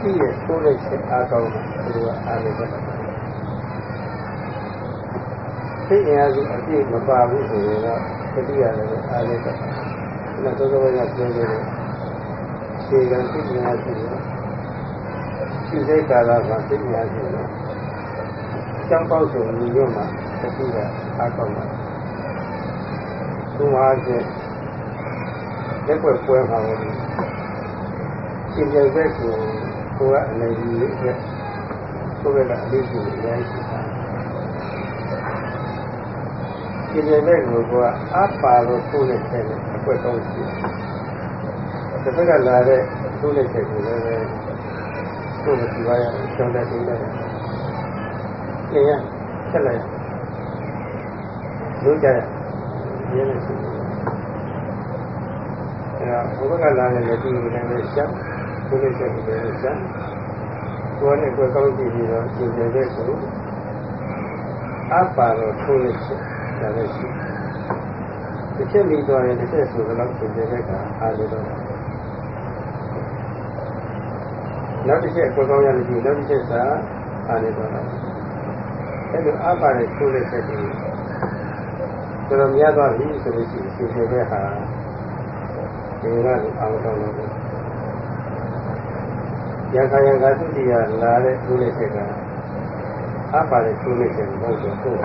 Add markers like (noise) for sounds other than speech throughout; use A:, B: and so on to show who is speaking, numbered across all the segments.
A: ရှိရဆိုးလိုက်ချက်အားကောင်းတယ်သူကအားလည်းပဲသိရင်အစုအပြည့်မပါဘူးဆိုရင်တော့တတိယလည်းအားလည်းပဲဒီမှာသောသောကပြောနေတယ်ခြေကံသိဉာဏ်ရှိတယ်ရှိစိတ်ကာလကသိဉာဏ်ရှိတယ်ကျမ်းပေါက်ဆိုညီညွတ်မှာတတိယအားကောင်းတယ်သူဟာကျလက်ွယ်ပွဲမှာလို့ရှင်ပြန်ဆက်ကို ကိုယ်ကအနေကြီးလေးဆိုရတဲ့အလေးကိုအများကြီးရှိတာရှင်ကျဲဘက်ကိုကအပါလို့ဆိုတဲ့ချက်နဲ့အကွက်ကောင်းရှိတယ်။တစ်ဖက်ကလာတဲ့ဆိုတဲ့ချက်ကိုလည်းကိုယ်မကြည့်ပါရအောင်ကျောင်းတက်နေတယ်။ကျင်ရဆက်လိုက်လို့ကြရရင်းနေရှိတယ်အဲဘုရားကလာတဲ့လက်ကြီးကိုလည်းရှင်း ဘုရားချက်ကိုလည်းရှင်းကိုယ်နဲ့ကိုယ်ကောင်းကြည့်ပြီးတော့ရှင်ကျဲတဲ့ကိုအပါတော့ထိုးရချက်ဒါလည်းရှိတစ်ချက်ပြီးတော့ရင်တစ်ချက်ဆိုတော့ရှင်ကျဲတဲ့ကအားလို့တော့နောက်တစ်ချက်ကိုယ်ကောင်းရလို့ရှိရင်နောက်တစ်ချက်ကအားလို့တော့အဲ့လိုအပါတဲ့ထိုးရချက်တွေတော်တော်များသွားပြီဆိုလို့ရှိရင်ရှင်ကျဲတဲ့ဟာဒီကလည်းအာမတော်လို့ ရခါရခါသုတိယလာတဲ့သူလေးချက်ကအပါတဲ့သူလေးချက်မဟုတ်တော့ကိုယ်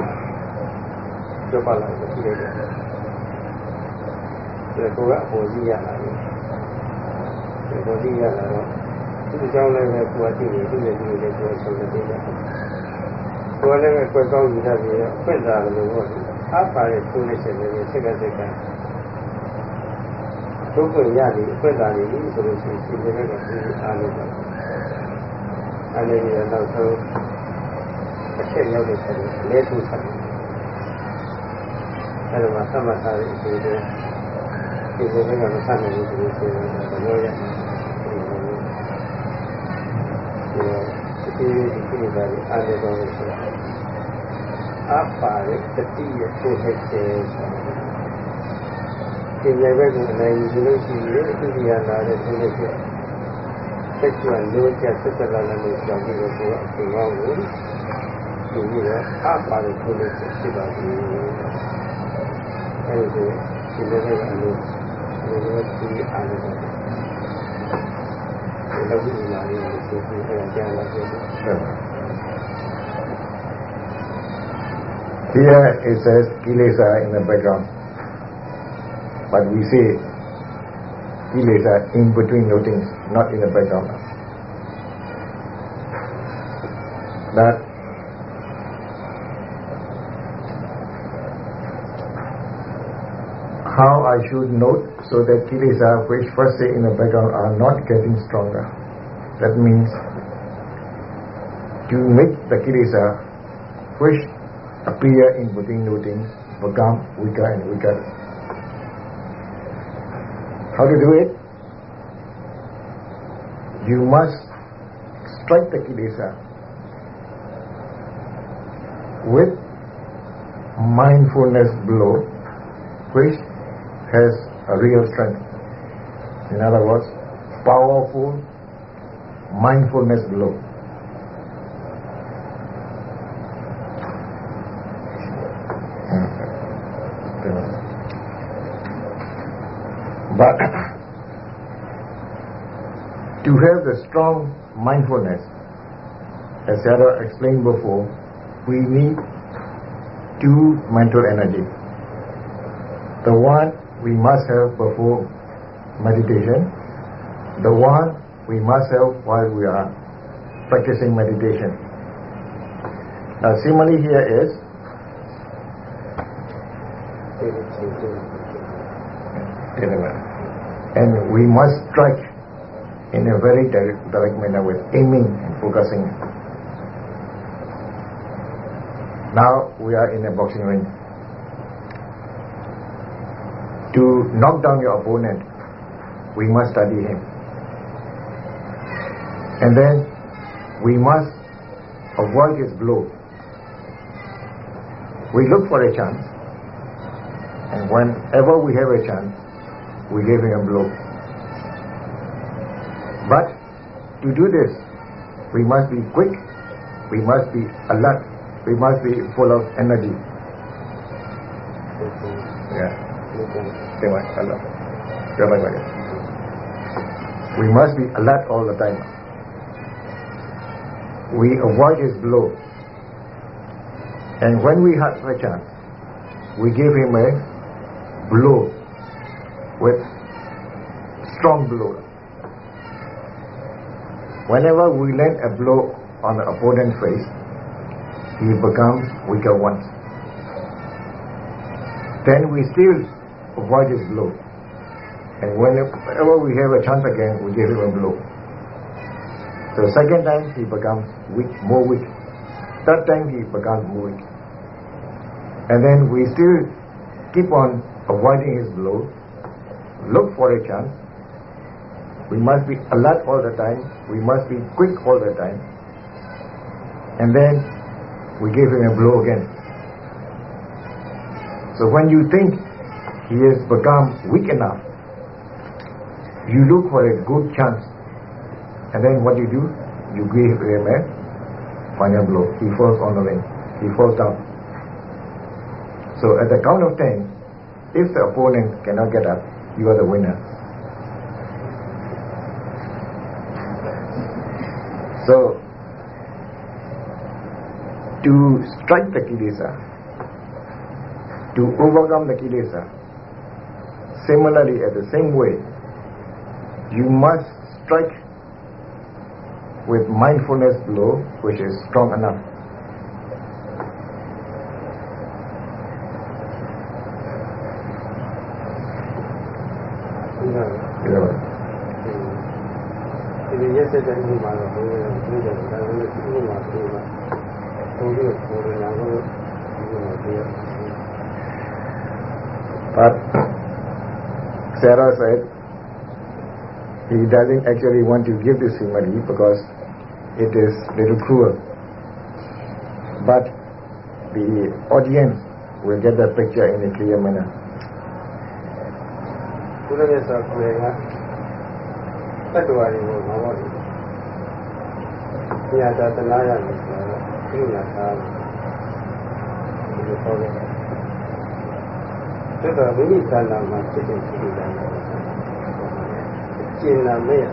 A: ကျပါလာတယ်ဒီလိုတယ်ဒါကိုကအပေါ်ကြီးရလာတယ်ဒီပေါ်ကြီးရလာတော့ဒီကြောင့်လည်းကိုယ်ကသိနေသူ့ရဲ့သူ့ရဲ့ကိုယ်ဆုံးတဲ့တယ်ကိုယ်လည်းကွယ်ကောင်းယူတတ်ပြီးတော့ဖွင့်တာလို့ဟုတ်တယ်အပါတဲ့သူလေးချက်လည်းဆက်ကဆက်ကဒုက္ခရပြီအခွင့်အာဏာကြီးဆိုလို့ရှိရင်ဒီလိုကဒီအားလုံးပါ အနေနဲ့တော့ဆုံးအချက်ရောက်တဲ့ဆက်အလဲထုဆက်အဲ့ဒါမှသမတ်ထားတဲ့အချိန်တွေဒီလိုကမဆက်နိုင်ဘူးဆိုလို့ရှိရင်တော့ရဒီဒီဒီဒီပါအားလုံးတော့ဆိုတာအပါရဲ့တတိယကိုဟဲ့စေဆိုတာပညာဘက်ကိုအနိုင်ယူလို့ရှိရင်သူဒီဟာလာတဲ့သူတွေပြဆက် ကျွမ်းလို့ကျဆက်ဆက်လာလို့ကြောင့်ဒီလိုကိုအချိန်ကောင်းကိုဒီလိုတော့အပါလို့သူတွေဖြစ်ပါဘူးအဲဒီဒီလိုပဲအလို့ဒီလိုဒီအားလို့ဒီလိုဒီလာလေးကိုသူကကြားလာတယ်
B: Here it says kilesa in the background. But we say kilesa in between nothings, not in the background. That how I should note so that kilesa which first say in the background are not getting stronger. That means to make the kilesa which appear in between nothings become weaker and weaker. How to do it? You must strike the kilesa with mindfulness blow which has a real strength. In other words, powerful mindfulness blow. But to have the strong mindfulness, as Sarah explained before, we need two mental energy. The one we must have before meditation, the one we must have while we are practicing meditation. Now simile here is and we must strike in a very direct, direct manner with aiming and focusing. Now we are in a boxing ring. To knock down your opponent, we must study him. And then we must avoid his blow. We look for a chance, and whenever we have a chance, we give him a blow. But to do this, we must be quick, we must be alert, we must be full of energy. Yeah. We must be alert all the time. We avoid his blow. And when we have a chance, we give him a blow with strong blow. Whenever we land a blow on the opponent's face, he becomes weaker once. Then we still avoid his blow. And whenever we have a chance again, we give him a blow. So second time he becomes weak, more weak. Third time he becomes more weak. And then we still keep on avoiding his blow, look for a chance. We must be alert all the time. We must be quick all the time. And then we give him a blow again. So when you think he has become weak enough, you look for a good chance. And then what do you do? You give him a final blow. He falls on the ring. He falls down. So at the count of ten, if the opponent cannot get up, you are the winner. So, to strike the kilesa, to overcome the kilesa, similarly, at the same way, you must strike with mindfulness blow, which is strong enough. Yeah.
A: ဒီရက်စက်တဲ့မှုမှာတော့ဘုရားပြုတယ်ဒါပေမဲ့ဒီမှာပြောတာဘုရားကိုယ်တော်ကတော့ဒီမှာပြော
B: But Sarah said he doesn't actually want to give this simile because it is little cruel. But the audience will get the picture in a clear manner.
A: ဘုရားရဲ့ဆောကိုယ်ကတတ္တဝါတွေကိုငါတို့ ညတာတနာရတယ်ဆိုတော့ဒီညတာဒီလိုပေါ်တယ်ဒါတော့မိမိသဏ္ဍာန်မှာဖြစ်တဲ့ရှိတယ်ကျင်နာမဲ့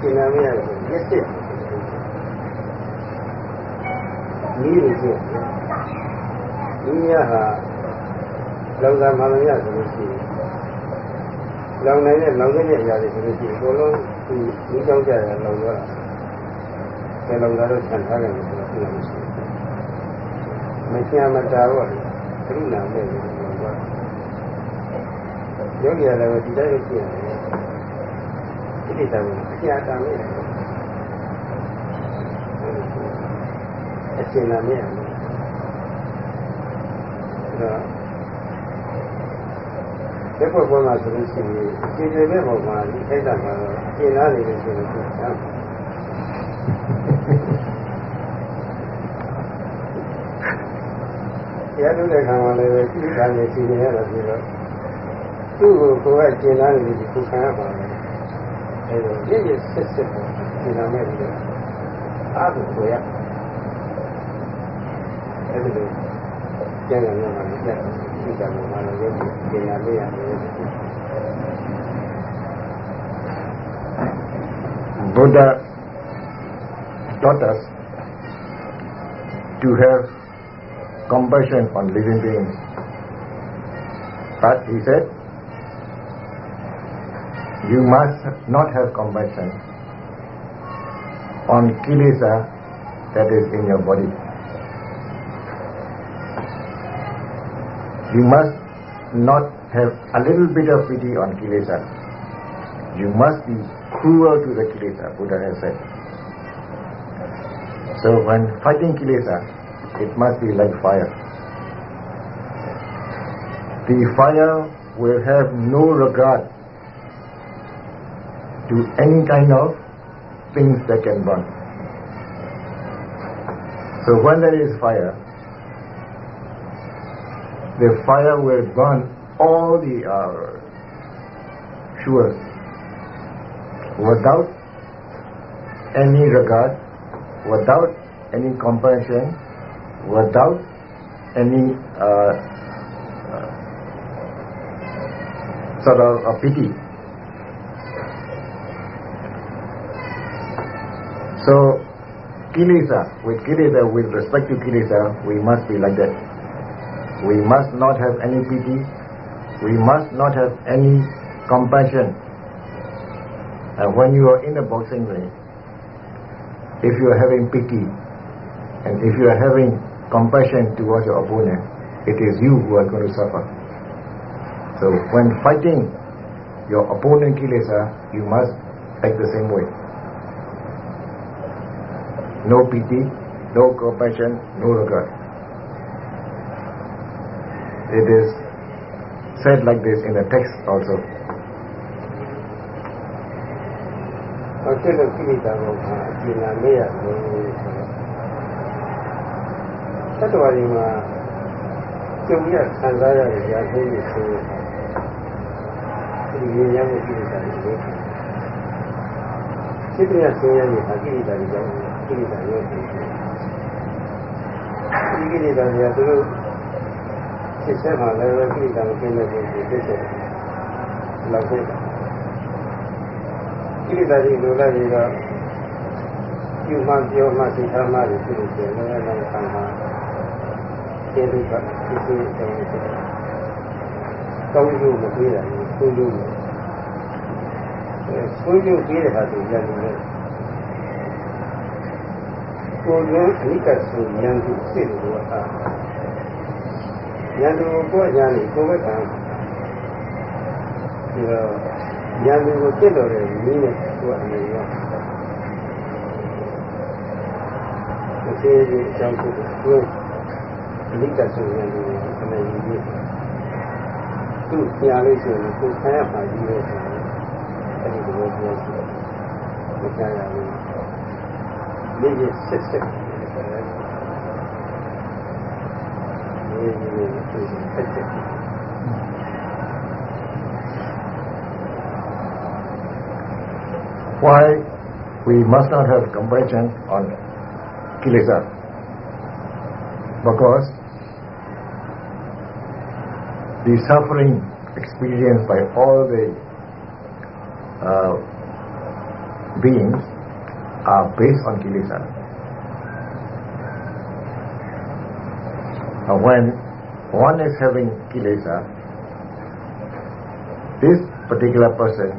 A: ကျင်နာမဲ့ဆိုရက်စစ်နီးလို့ဆိုဒီညဟာလောကမှန်ရဆိုလို့ရှိရင်လောင်နိုင်တဲ့လောင်ခဲ့တဲ့အရာတွေဆိုလို့ရှိရင်အကုန်လုံးဒီဒီကြောက်ကြရလောင်တော့ ဆယ်လုံးသားတို့ဆန်ထားတယ်လို့ပြောလို့ရှိတယ်မရှင်မတာတော့ကရုဏာနဲ့ပြောတာယောဂီလည်းဒီတိုင်းရှိရတယ်ဒီလိုတောင်အကျာတမ်းနဲ့အရှင်လာမြတ်တော့ဒီဘက်ဘုရားဆိုလို့ရှိရင်ဒီလိုပဲပုံမှာဒီထိုက်တာကတော့အရှင်လာနေတယ်ဆိုလို့ဆိုတာ တရားထုတ်တဲ့ခါမှာလည်းပဲဒီကံနဲ့ရှင်နေရတာပြီးတော့သူ့ကိုကိုယ်ကကျင်လာနေပြီကိုခံရပါမယ်အဲဒါရည်ရည်ဆက်ဆက်ပေါ်ကျင်လာမဲ့ပြီးတော့အားကိုကိုရအဲဒီလိုကျန်တဲ့မှာလည်းဒီကံမှာလည်းရုပ်ကျင်လာမဲ့ရတယ်
B: Buddha taught us to have compassion on living beings. But he said, you must not have compassion on kilesa that is in your body. You must not have a little bit of pity on kilesa. You must be cruel to the kilesa, Buddha has said. So when fighting kilesa, it must be like fire. The fire will have no regard to any kind of things that can burn. So when there is fire, the fire will burn all the uh, sure without any regard, without any compassion, without any uh, uh, sort of a pity. So, kilesa, with kilesa, with respect to kilesa, we must be like that. We must not have any pity, we must not have any compassion. And when you are in a boxing ring, if you are having pity and if you are having compassion towards your opponent, it is you who are going to suffer. So when fighting your opponent kilesa, ah, you must act the same way. No pity, no compassion, no regard. It is said like this in the text also.
A: အ တော့တတ္တဝါတွေမှာကြုံရခံစားရတဲ့ရာဇဝတ်တွေဆိုဒီဉာဏ်မှုကိလေသာတွေလို့စိတ်ကဆိုရနေတာကိလေသာတွေကြောင့်ကိလေသာတွေဖြစ်တယ်ဒီကိလေသာတွေကသူတို့စိတ်ဆက်မှာလည်းကိလေသာကိုကျင်းတဲ့ပုံကိုသိတယ်လောက်ဖြစ်တယ်ကိလေသာတွေလိုလိုက်ရင်တော့ပြုမှပြောမှသိထားမှတွေဖြစ်လို့ကျန်လည်းလည်းခံမှာ ကျေလူကဒီလိုတောင်းတယ်ကောင်းကျိုးမပြေးတာဘူးဆိုးကျိုးအဲဆိုးကျိုးပြေးတဲ့ဟာတွေရတယ်လေကိုယ်လုံးအနိကဆိုဉာဏ်သူစိတ်လို့အားဉာဏ်သူကိုယ်ဉာဏ်ကိုယ်ပဲခံဒီတော့ဉာဏ်ကိုပြတ်တော်တဲ့နည်းနဲ့သူ့အနေနဲ့အသေးသေးအကြောင်းကိုသူ့ အနိကဆိုရင်ဒီအနေနဲ့သူ့ညာလို့ဆိုရင်ကိုယ်ခံရပါကြီးလို့ဆိုရင်အဲ့ဒီလိုပြောရှိတယ်မကြရဘူးလေးရဆက်ဆက်လေးရဆက်ဆက်
B: Why we must not have compassion on kilesa? Because the suffering experienced by all the uh, beings are based on kilesa. Uh, when one is having kilesa, this particular person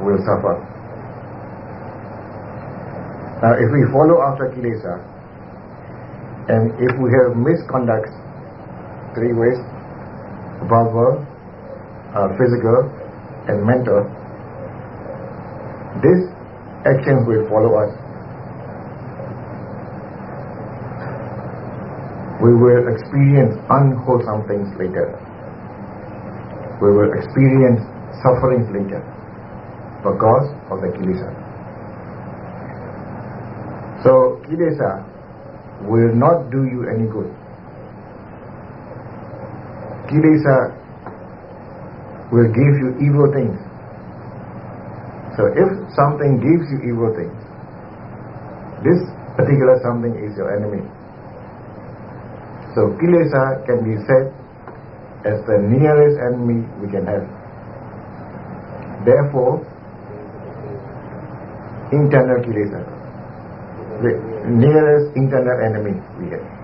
B: will suffer. Now, if we follow after kilesa, and if we have misconducts three ways, verbal, uh, physical, and mental, these actions will follow us. We will experience unwholesome things later. We will experience sufferings later because of the kilesa. So, kilesa will not do you any good. Kilesa will give you evil things. So, if something gives you evil things, this particular something is your enemy. So, kilesa can be said as the nearest enemy we can have. Therefore, internal kilesa the nearest internal enemy we have.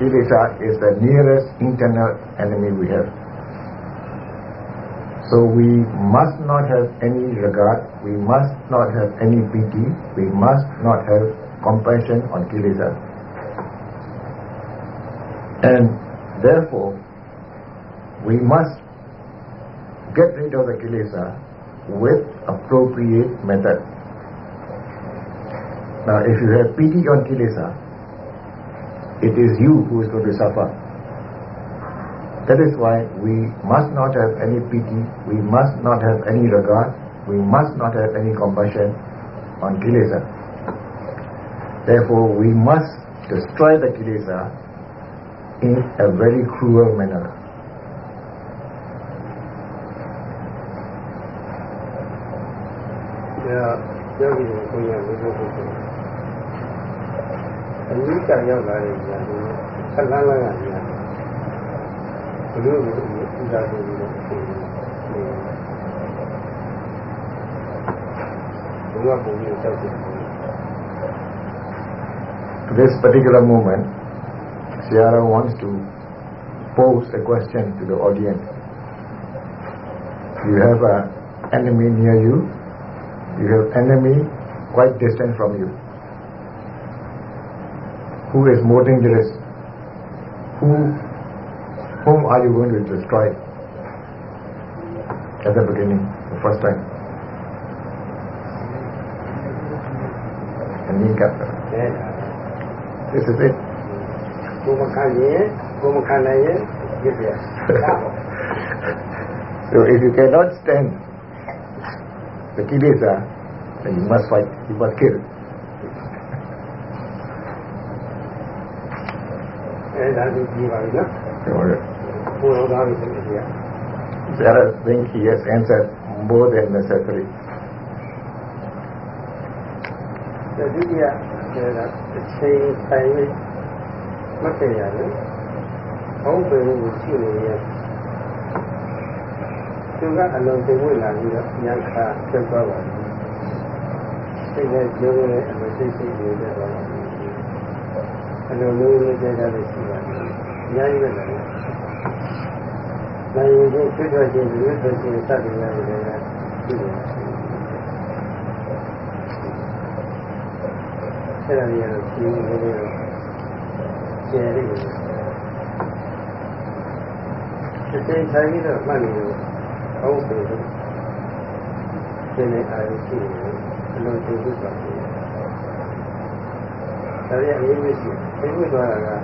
B: Kilesa is the nearest internal enemy we have. So we must not have any regard, we must not have any pity, we must not have compassion on Kilesa. And therefore, we must get rid of the Kilesa with appropriate method. Now, if you have pity on kilesa, it is you who is going to suffer. That is why we must not have any pity, we must not have any regard, we must not have any compassion on kilesa. Therefore, we must destroy the kilesa in a very cruel manner.
A: Yeah. အနိကရောက်လာတဲ့ဉာဏ်ကိုဆက်လန်းလန်းကဉာဏ်ဘလို့ကိုဥဒါကိုပြီးတော့ဒီဘုရားပုံကြီးတောက်တယ်
B: this particular moment, Sierra wants to pose a question to the audience. You have an enemy near you, you have enemy quite distant from you. Who is more dangerous? Who, whom are you going to destroy? At the beginning, the first time. And he got This is it. (laughs) so if you cannot stand the kilesa, then you must fight, you must kill.
A: အဲဒါဒီကြည့်ပါပြီနော်
B: So,
A: ဘုရားသားပြီဆိုကြည့်ရ
B: Sarah think he has answered more than necessary.
A: ဒုတိယအဲဒါအချိန်ဆိုင်ပြီးမတည့်ရတယ်ဘုံပင်ကိုရှိနေရင်သူကအလုံးသိဝင်လာပြီးတော့ဉာဏ်ခါပြတ်သွားပါဘူးစိတ်နဲ့ကြိုးနဲ့အမစိတ်စိတ်တွေနဲ့တော့အလုံးလုံးလေးကြတဲ့ရှိပါတယ် အများကြီးပဲလေနိုင်ရင်ကျွတ်ကျွတ်ချင်းရွေးဆိုချင်းစတဲ့နေရာတွေရှိတယ်အဲ့ဒါကြီးကတော့ရှင်းနေတယ်တော့ကျယ်ရတယ်ဒီစိတ်ဆိုင်ပြီးတော့မှတ်နေလို့ဟုတ်ပြီရှင်းနေအားရှိတယ်အလုံးစုံပြုပါတယ်ဒါရီအရေးကြီးရှိတယ်ဒီလိုသွားတာက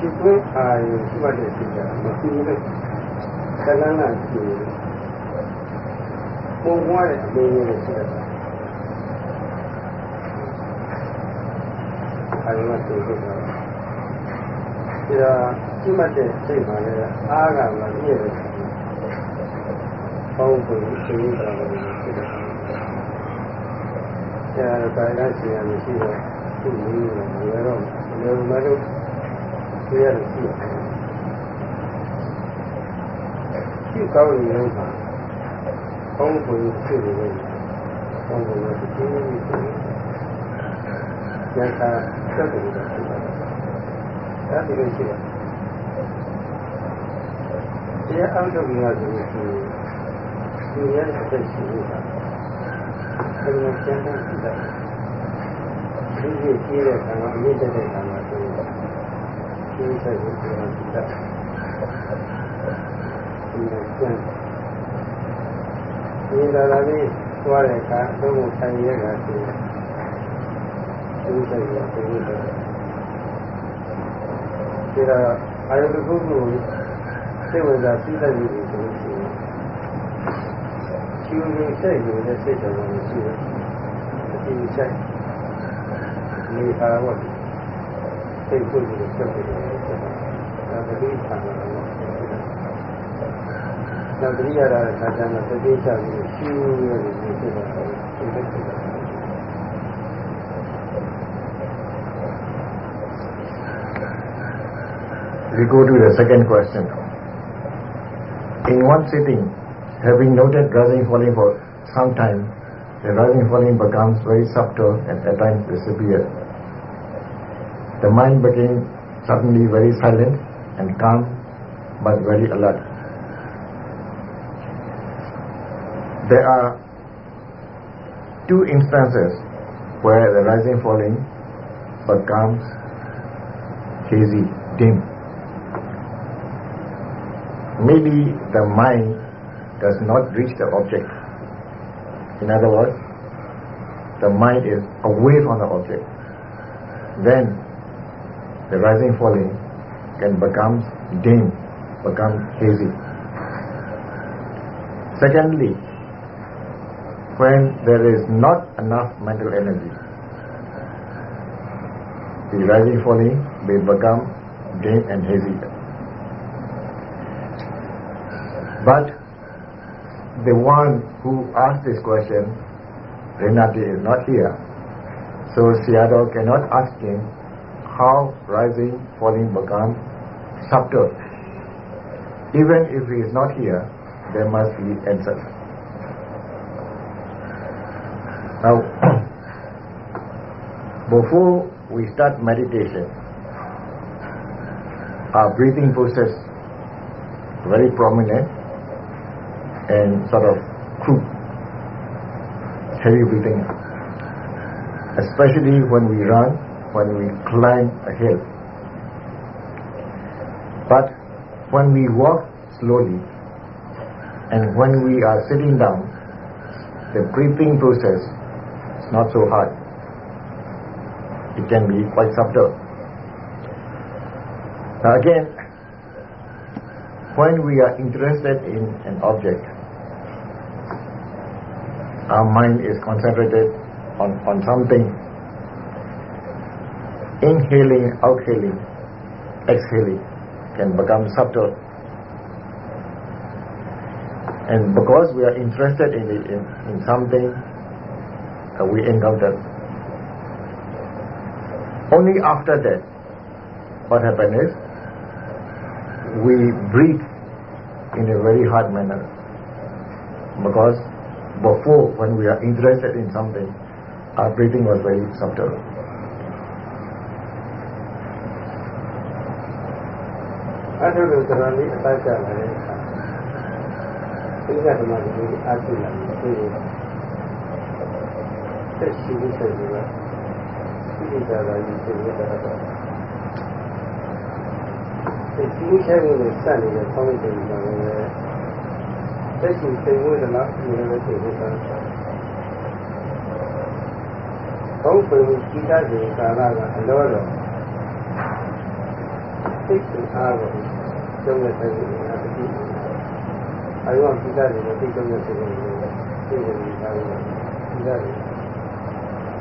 A: จิตวิอายที่ว่าเด็กจิตอะมันคือเลยแต่นั้นน่ะคือပုံွားတဲ့အမေမျိုးကိုဖြစ်တယ်အဲဒါကသိဖြစ်တာဒါဒီမှတ်တဲ့စိတ်ပါလေအားကလည်းပြည့်တယ်ပုံကိုသိနေတာပဲဖြစ်တယ်ကျားပါရစီရမရှိတော့သူ့မျိုးရောလည်းတော့လည်းမလုပ် ရလို့ရှိတယ်။ရှိကောင်းနေလို့ပါပေါင်းဖို့ရှိနေတယ်။ပေါင်းဖို့ရှိနေတယ်။ကျန်တာသက်တယ်လို့ရှိတယ်။ဒါဒီလိုရှိတယ်။တရားအောင်တော့ပြီးရဆိုရင်ဒီရဲ့အသက်ရှိနေတာအဲဒီလိုကျန်တဲ့စိတ်ဒီကြီးကြီးတဲ့ခံကအမြင့်တဲ့ခံကဆိုရင် ဒီစိတ်ကိုပြောတာဒီလိုကျန်ဒီလာလာလေးသွားတဲ့အခါသုံးဖို့ဆိုင်ရတာဆိုရင်ဒီစိတ်ကိုပြောနေတာဒါအာရုံတစ်ခုကိုစိတ်ဝင်စားပြီးတဲ့လူတွေဆိုလို့ရှိရင်ကျူရင်းစိတ်ကိုလည်းစိတ်တော်ကိုရှိတယ်။အပြင်ဆိုင်နေပါတော့
B: We go to the second question now. In one sitting, having noted rising falling for some time, the rising falling becomes very subtle and at times disappears. The mind became suddenly very silent and calm but very alert. There are two instances where the rising falling becomes hazy, dim. Maybe the mind does not reach the object. In other words, the mind is away from the object. Then the rising falling can become dim, become hazy. Secondly, when there is not enough mental energy, the rising falling may become dim and hazy. But the one who asked this question Renati is not here. So Sayadaw cannot ask him how rising, falling becomes subtle. Even if he is not here, there must be answers. Now, (coughs) before we start meditation, our breathing process very prominent and sort of crude, heavy breathing, especially when we run when we climb a hill. But when we walk slowly and when we are sitting down, the breathing process is not so hard. It can be quite subtle. Now again, when we are interested in an object, our mind is concentrated on, on something inhaling, exhaling, exhaling can become subtle. And because we are interested in, it, in, in something uh, we encounter, only after that, what happens is, we breathe in a very hard manner. Because before, when we are interested in something, our breathing was very subtle.
A: အဲ့ဒါလိုတော်တော်လေးအပတ်ကြလာတဲ့အခါဒီကဓမ္မတွေအားဖြင့်လာပြီးသိရသက်ရှိနေတယ်ကဒီကြတာကြီးသိရတာတော့ဒီဒီချဲကိုစက်နေတဲ့ဆောင်းတဲ့ဒီမှာလည်းသက်ရှိသိဝဲတယ်လားဒီလိုလည်းသိနေတာဘုံပင်ကြီးတာဒီကာလကအလောတော် ထားတယ်ကျုံးရတဲ့ဒီအယောကိတာတွေတိတ်ကျုံးရတဲ့ဒီလိုတွေထားတယ်ကိတာတွေ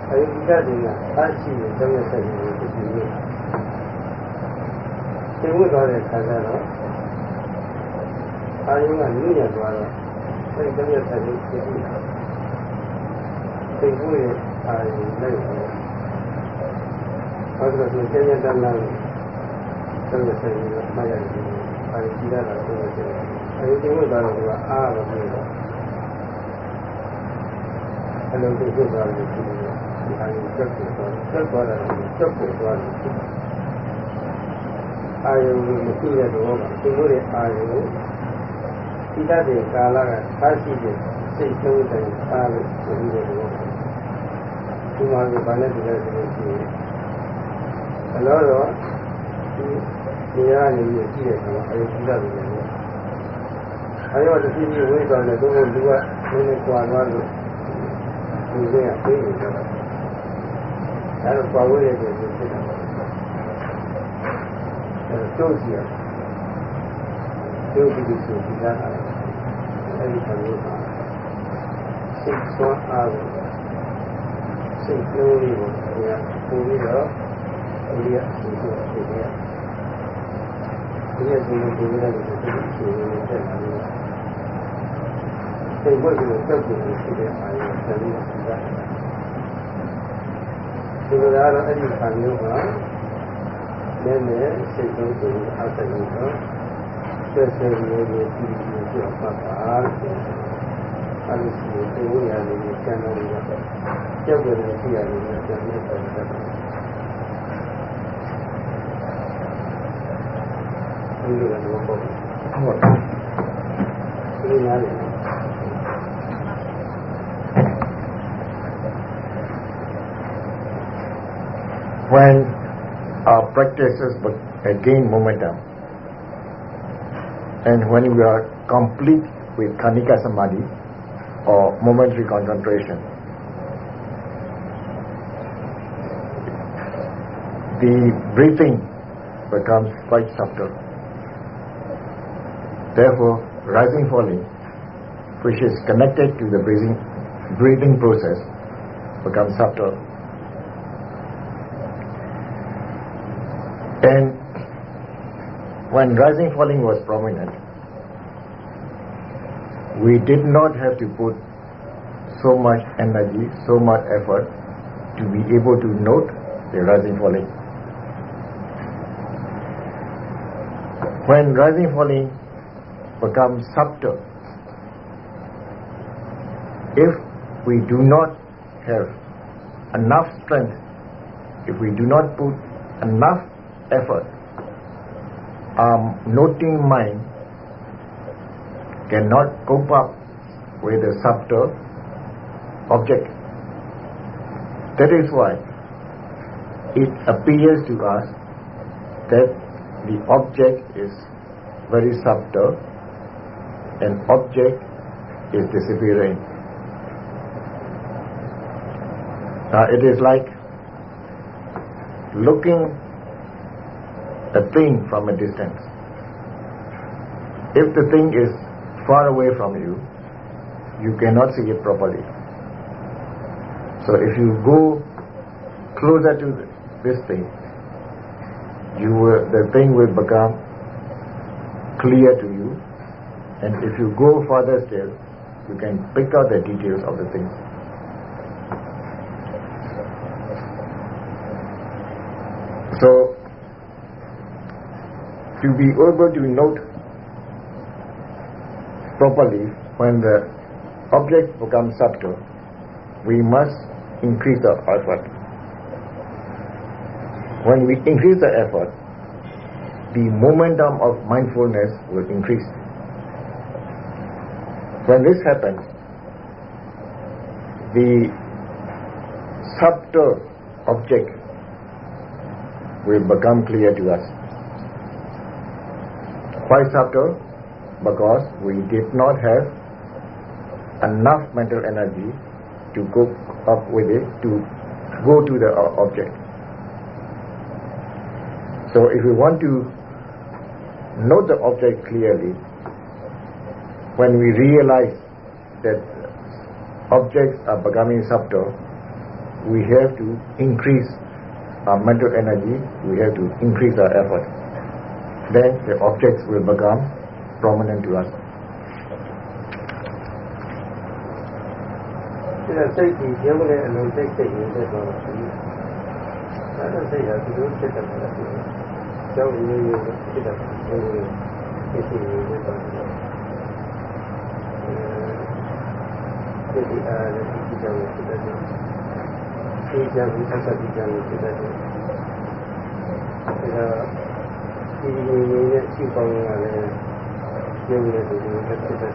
A: အယောကိတာတွေကအားရှိတဲ့ကျုံးရတဲ့ဒီလိုတွေဖြစ်နေတယ်သိဝတ်သွားတဲ့ခါကျတော့အာယုံကညဉ့်ရသွားတော့စိတ်ကျုံးရတဲ့ဒီဖြစ်နေတာသိဝတ်ရဲ့အာယုံလိုက်တယ်ဘာလို့လဲဆိုရင်ကျဉ်းကျဉ်းတန်းတန်း ဆက်ရဆက်ရမှတ်ရတယ်အဲဒီကြည့်ရတာဆိုတော့အဲဒီကျင်းသွားတော့ကအားမပြေတော့အလုံးစုံဖြစ်သွားတယ်ဒီအာရုံကျက်ကိုသွားကျက်သွားတယ်ကျက်ကိုသွားတယ်အာယုံကိုမသိရတော့ကသူတို့ရဲ့အာယုံကိုဒီတတ်တဲ့ကာလကထားရှိတဲ့စိတ်ဆုံးတဲ့အားလို့ဆိုပြီးတော့ဒီမှာကဘာနဲ့ဒီလိုဆိုလို့ရှိရင်အလောတော့ တရားနေပြီးကြည့်တဲ့အခါမှာအဲဒီသုဒ္ဓပညာနဲ့အဲရောတစ်ပြည့်ပြည့်ဝိသံနဲ့သုံးလုံးလူကနည်းနည်းကွာသွားလို့ဒီစင်းကပြေးနေတော့အဲလိုပါဝဲရဲ့ကိုဖြစ်တာပေါ့အဲတော့ကြည့်ရတော့ဒီလိုဆိုကြတာအဲဒီပါလို့စိတ်ဆောအားစိတ်ကြိုးလေးကိုပြန်ပို့ပြီးတော့အလေးအကျိုးကိုပြန် ဒီနေ့ဒီနေ့ဒီနေ့လည်းဒီနေ့တက်လာတယ်ဒီဘက်ကတက်ပြီးရှိတဲ့အားရဆက်ပြီးတာဒီလိုလားတော့အဲ့ဒီခါမျိုးကလည်းလည်းစိတ်ဆုံးပြီးအဆက်ကြီးတော့ဆက်ဆက်ရေးရေးပြီးပြီးတော့ပါတာအဲ့ဒီလိုဒီလိုရတယ်ကျန်တယ်ကတက်တယ်ရှိရတယ်ကျန်တယ်
B: when our practices gain momentum and when we are complete with Khanika Samadhi or momentary concentration the breathing becomes quite subtle. Therefore, rising falling, which is connected to the breathing, breathing process, becomes subtle. And when rising falling was prominent, we did not have to put so much energy, so much effort to be able to note the rising falling. When rising falling becomes subtle, if we do not have enough strength, if we do not put enough effort, our noting mind cannot cope up with a subtle object. That is why it appears to us that the object is very subtle and object is disappearing. Now it is like looking a thing from a distance. If the thing is far away from you, you cannot see it properly. So if you go closer to this thing, you will, the thing will become clear to you. And if you go further still, you can pick out the details of the thing. So, to be able to note properly when the object becomes subtle, we must increase the effort. When we increase the effort, the momentum of mindfulness will increase. When this happens, the subtle object will become clear to us. Why subtle? Because we did not have enough mental energy to go up with it to go to the uh, object. So if we want to note the object clearly, when we realize that objects are becoming subtle, we have to increase our mental energy, we have to increase our effort. Then the objects will become prominent to us.
A: ဒါစိတ်ကြီးရုပ်နဲ့အလုံးစိတ်စိတ်ရင်းတဲ့တော့ဒီအဲဒါစိတ်ကဒီလိုဖြစ်တယ်ဆိုတာဒီကျောင်းရင်းရင်းဖြစ်တယ်ဘယ်လိုဖြစ်ဖြစ်ရ င်းတော့အဲဒီအားနဲ့ဒီကြောင့်ဖြစ်တယ်ဒီကြောင့်ဒီသစ္စာဒီကြောင့်ဖြစ်တယ်ဒါဒီရင်းရင်းနဲ့ရှိပေါင်းရလည်းရုပ်နဲ့ဒီလိုဖြစ်တယ်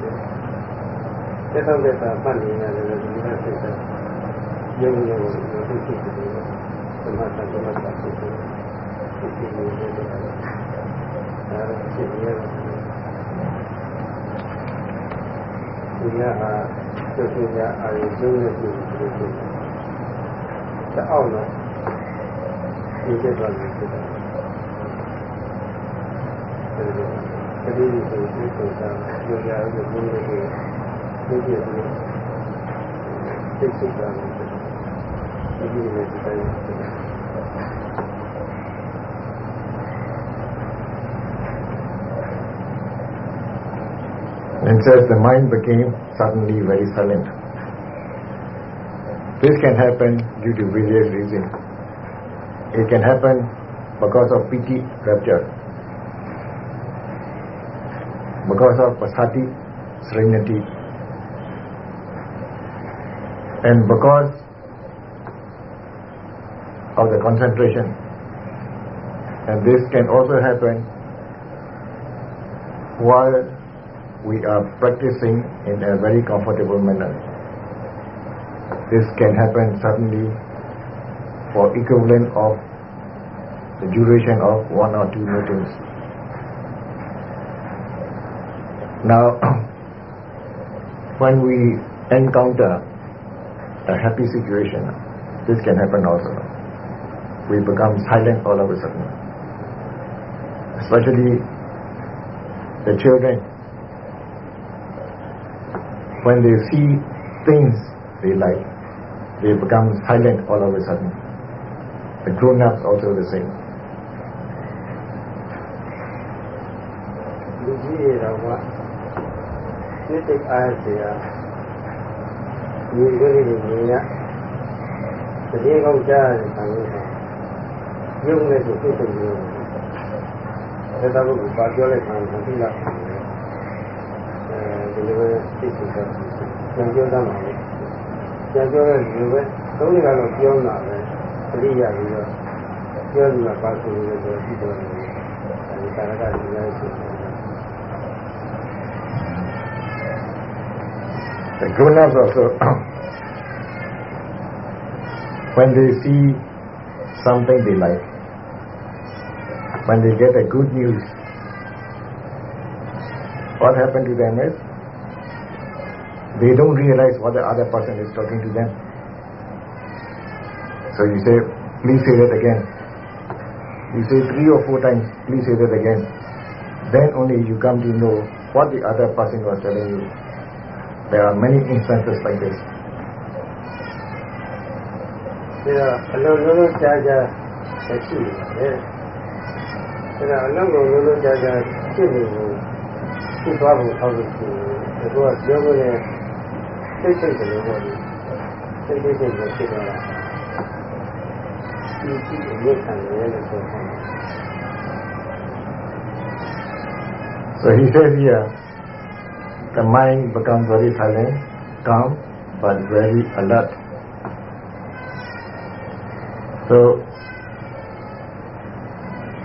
A: တက်တော့တက်တာပတ်နေရတယ်လို့ဒီလိုဖြစ်တာရုပ်ရုပ်ကိုသိသိတယ်သမထသမထဖြစ်တယ်သိသိနေတယ်ဒါတော့ဖြစ်ရတယ်ဒီကဟာ သူသူများအာရုံကျုံးနေပြီသူသူတအောင်လားဒီပြတ်သွားပြီဖြစ်တာဒီလိုတတိယဆိုဒီကိုသာပြောရအောင်လို့ပြောနေတယ်ဒီပြည့်ပြီးသိစိတ်ပါလို့ဒီလိုလေးတိုင်း
B: And says the mind became suddenly very silent. This can happen due to various reasons. It can happen because of piti rapture, because of passaddhi serenity, and because of the concentration. And this can also happen while we are practicing in a very comfortable manner. This can happen suddenly for equivalent of the duration of one or two meetings. Now, (coughs) when we encounter a happy situation, this can happen also. We become silent all of a sudden. Especially the children when they see things they like, they become silent all of a sudden. The grown-ups also the same.
A: လူကြီးရတာကစိတ်တိတ်အားစရာဒီလိုလေးတွေမြင်ရတတိယကောင်းကြားတဲ့ခံလို့ရုပ်နဲ့စိတ်တိတ်မျိုးဒါတော့ဘာပြောလဲခံလို့သိလား သိသိတော့ပြန်ပြောတတ်ပါလေပြန်ပြောတဲ့လူပဲသုံးနေကတော့ပြောတာပဲတတိယပြီးတော့ပြောနေတာပါဆိုလို့ဆိုပြီးတော့အဲဒီကာရကလည်းအများကြီးဖြစ်တယ်
B: The grown-ups also, (coughs) when they see something they like, when they get a good news, what happened to them is, they don't realize what the other person is talking to them. So you say, please say that again. You say three or four times, please say that again. Then only you come to know what the other person was telling you. There are many instances like this.
A: ဒါအလုံးလုံးလုံးကြားကြားဆက်ရှိနေတယ်ဒါအလုံးလုံးလုံးလုံးကြားကြားဖြစ်နေလို့ဖြစ်သွားဖို့အောက်လို့ရှိတယ်ဒါကပြောလို့
B: So he says here, the mind becomes very silent, calm, but very alert. So,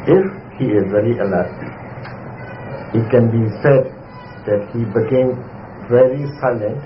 B: if he is very alert, it can be said that he became very silent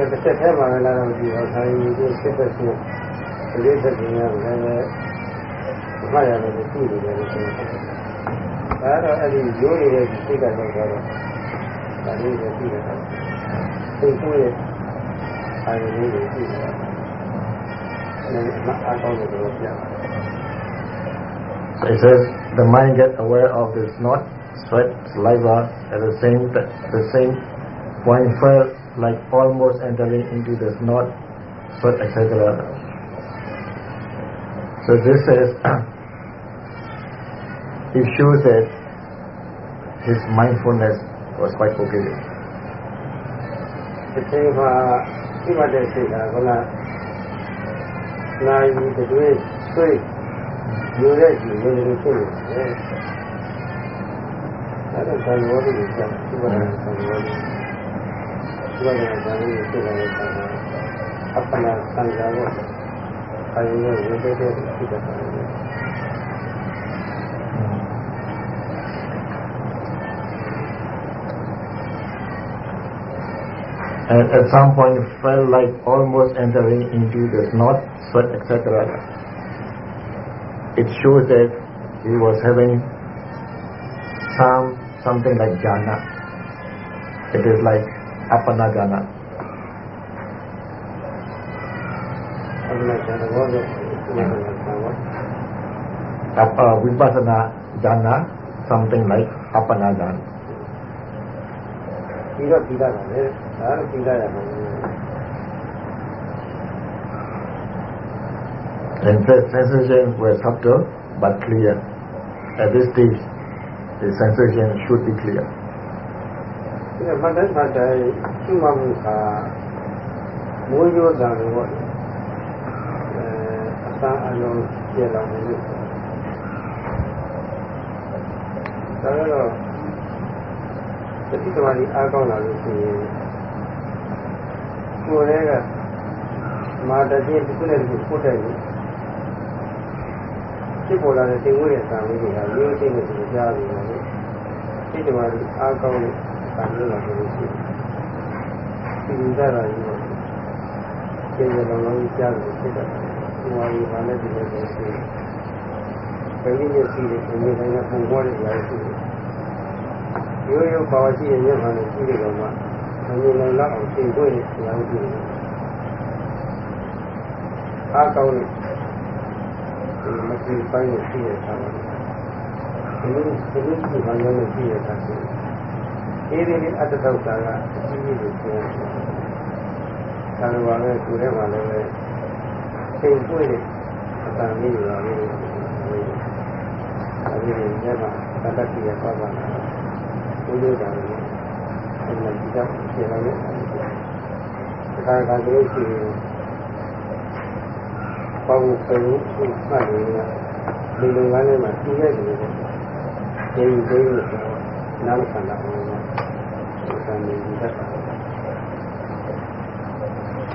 A: ဒီတော့တစ်ချက်ထဲမှာလည်းလာတော့ဒီဟောဆိုင်ကြီးကိုစစ်သက်ရှိကလေးသက်ရှင်ရတယ်လည်းမှတ်ရတယ်သိနေတယ်လို့ဆိုတယ်ဒါတော့အဲ့ဒီရိုးနေတဲ့ဒီစိတ်ကတော့တော့ဒါလေးကိုသိတယ်စိတ်ကိုရဲ့အာရုံလေးကိုသိတယ်အဲ့ဒါအကောင်းလို့ပြောပြတယ်
B: So it says the mind gets aware of the snot, sweat, saliva at the same t- the same point felt like almost entering into the snot, sweat, etc. So this says (clears throat) it shows that his mindfulness was quite okay.
A: ဒီချိန်မှာဒီမှာတဲ့စိတ်ကကနိုင်ယူတဲ့ဆွေးယူတဲ့ယူနေတယ်ဖြစ်နေတယ်အဲ့ဒါဆံရော
B: at, at some point, it felt like almost entering into the knot, sweat, etc. It shows that he was having some something like jhana. It is like
A: apa
B: nagana apa vipassana jana something like
A: apa nagana pila pila kan pila ya
B: And the sensations were subtle but clear. At this stage, the sensation should be clear.
A: ဒီမှာမှတ်တိုင်းမှတ်တိုင်းရှိမှမှုကမိုးရိုးတာလို့ပေါ့အဲအသာအလုံးကျေလောင်နေလို့ဒါတော့တတိကမာဒီအားကောင်းလာလို့ရှိရင်ကိုယ်လည်းကမာတတိတစ်ခုနဲ့တစ်ခုပို့တယ်လို့ဖြစ်ပေါ်လာတဲ့သင်္ဝေရဲ့ဆံလေးတွေကရိုးသိနေတယ်ကြားနေတယ်လို့တတိကမာဒီအားကောင်း တဲ့ဆံလေးလာလို့ရှိရင်ဒီလိုကြတာကြီးပေါ့ကျေရလုံးလုံးကြားလို့ဖြစ်တာဒီမှာဒီဘာနဲ့ဒီလိုဆိုရင်ဘယ်နည်းနဲ့ရှိတယ်ဒီနေ့တိုင်းကပုံပေါ်တဲ့အရာရှိတယ်ရိုးရိုးပါဝရှိရဲ့ရက်မှန်လို့ရှိတယ်ကောင်မှမြင်နိုင်တော့အောင်သင်ခွင့်ဆရာကြီးအားကောင်းတဲ့ဒီမကြည့်ပိုင်းကိုရှိရတာပါဒီလိုဒီလိုဒီဘာလို့လဲရှိရတာဆို အေးလေးအတ္တသောတာကအကြီးကြီးကိုပြောတယ်။ဒါလိုပါပဲသူထဲမှာလည်းပဲချိန်တွေ့တဲ့အတန်လေးတွေပါလေ။ဒါလေးတွေညမှာတတ္တိရပါပါလား။ဘုရားတော်ကအဲ့လိုဒီတော့ပြောရတယ်။ဒါကလည်းရှိတယ်။ပေါ့ပုံကိုမှတ်နေလား။ဒီလိုကလည်းမှတည်ရတယ်။ဒီလိုမျိုးနောက်ဆန္ဒ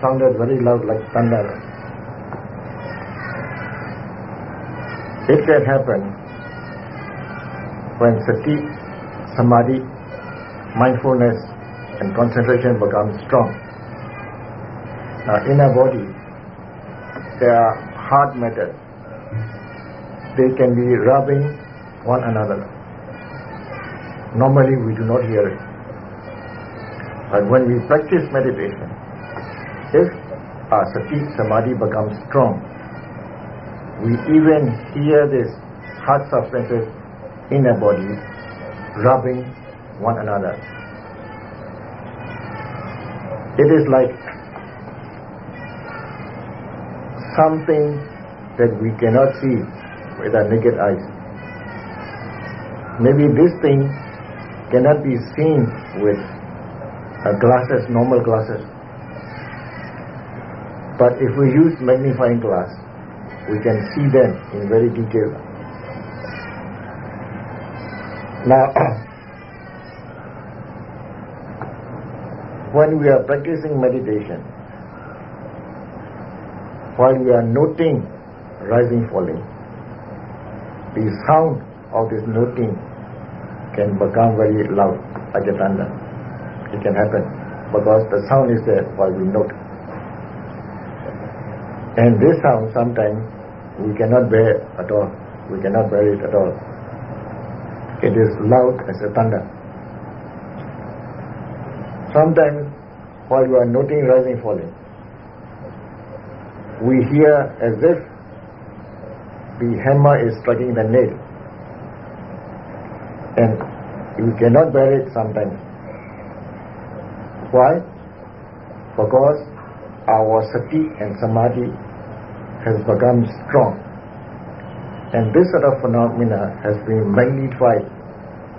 B: sounded very loud like thunder. It can happen when sati, samadhi, mindfulness and concentration become strong. Now in our body, there are hard matters. They can be rubbing one another. Normally we do not hear it. But when we practice meditation, if our sati samadhi becomes strong, we even hear these hard substances in our body rubbing one another. It is like something that we cannot see with our naked eyes. Maybe this thing cannot be seen with uh, glasses, normal glasses. But if we use magnifying glass, we can see them in very detail. Now, (clears throat) when we are practicing meditation, while we are noting rising, falling, the sound of this noting can become very loud, like a thunder. It can happen because the sound is there while we note. And this sound sometimes we cannot bear at all. We cannot bear it at all. It is loud as a thunder. Sometimes while you are noting rising, falling, we hear as if the hammer is striking the nail and you cannot bear it sometimes. Why? Because our sati and samadhi has become strong. And this sort of phenomena has been magnified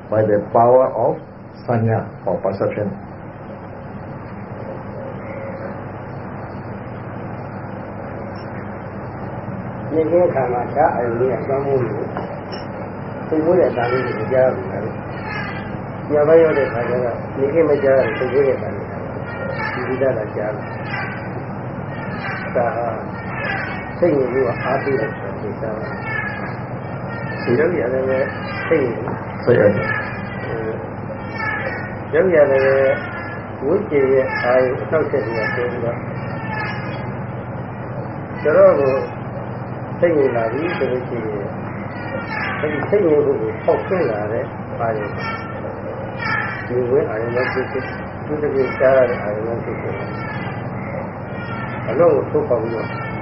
B: by the power of sanya or perception.
A: စိတ်ဝင်လို့အားပေးတယ်ဒီစားဒီတော့ရတယ်လေစိတ်စိတ်ရရုပ်ရတယ်လေဝိကျေရဲ့အာယုအနောက်ဆက်တွေကပြောပြီးတော့ကျွန်တော်ကိုစိတ်ဝင်လာပြီဆိုလို့ရှိရင်အဲဒီစိတ်ဝင်မှုကိုပေါက်ဆွဲလာတဲ့ပါတယ်ဒီဝိအာယုရောက်ဖြစ်သူတကယ်ကြားရတဲ့အာယုရောက်ဖြစ်အလုံးကိုထုတ်ပေါက်ပြီးတော့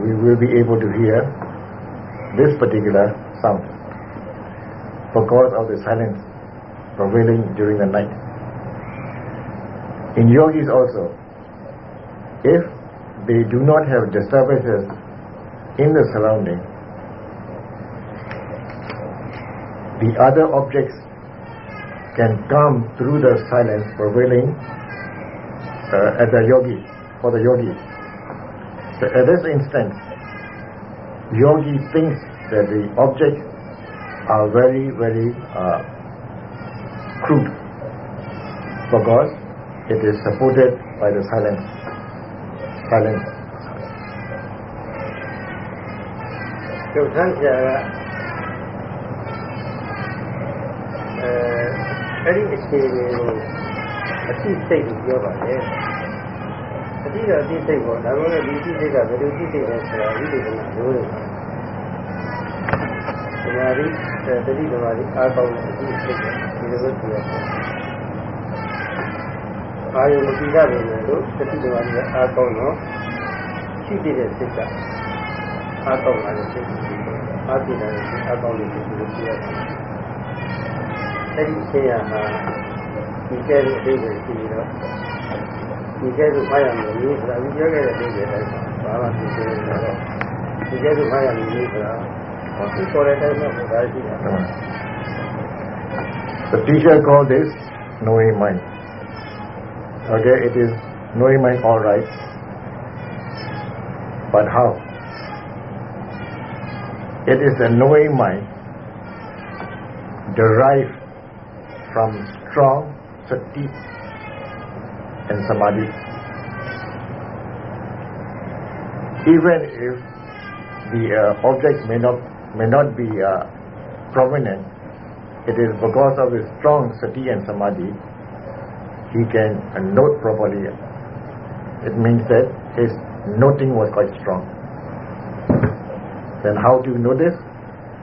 B: we will be able to hear this particular sound because of the silence prevailing during the night. In yogis also, if they do not have disturbances in the surrounding, the other objects can come through the silence prevailing uh, at the yogi, for the yogi So at this instant, yogi thinks that the objects are very, very uh, crude because it is supported by the silence. Silence.
A: ကျုပ်ဆန်းဆရာကအဲအဲ့ဒီအခြေအနေကိုအတိစိတ်ကိုပြောပါတ ယ်အတိတော့အတိစိတ်ပေါ့ဒါပေမဲ့ဒီအတိစိတ်ကဘယ်လိုအတိစိတ်လဲဆိုတာဝိသေသနာလို့ရတယ်သမာဓိတတိသမာဓိအားကောင်းတဲ့အတိစိတ်ကဒီလိုပဲပြောရတယ်အာယုမတိရပဲလို့တတိသမာဓိအားကောင်းတော့ရှိတဲ့စိတ်ကအားကောင်းလာတဲ့စိတ်အားပြည့်လာတဲ့စိတ်အားကောင်းတဲ့စိတ်ကိုပြောရတယ်အဲ့ဒီဆရာဟာဒီကဲတဲ့အသေးပဲရှိပြီးတော့ဒီ ကဲကိုဖားရမယ်လို့ဆိုတာဒီပြောခဲ့တဲ့အသေးပဲတိုင်းဘာမှသိသေးတယ်တော့ဒီကဲကိုဖားရမယ်လို့ဆိုတာဟောဒီပေါ်တဲ့တိုင်းမှာဒါရှိတာ
B: The teacher called this knowing mind. Okay, it is knowing mind all right. But how? It is a knowing mind derived from strong sati and samadhi. Even if the uh, object may not may not be uh, prominent, it is because of his strong sati and samadhi he can uh, note properly. It means that his noting was quite strong. Then how do you know this?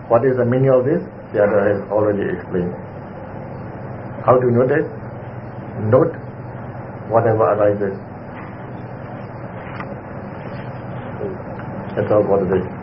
B: What is the meaning of this? The other has already explained. How do you know this? Note whatever arises. That's all for today.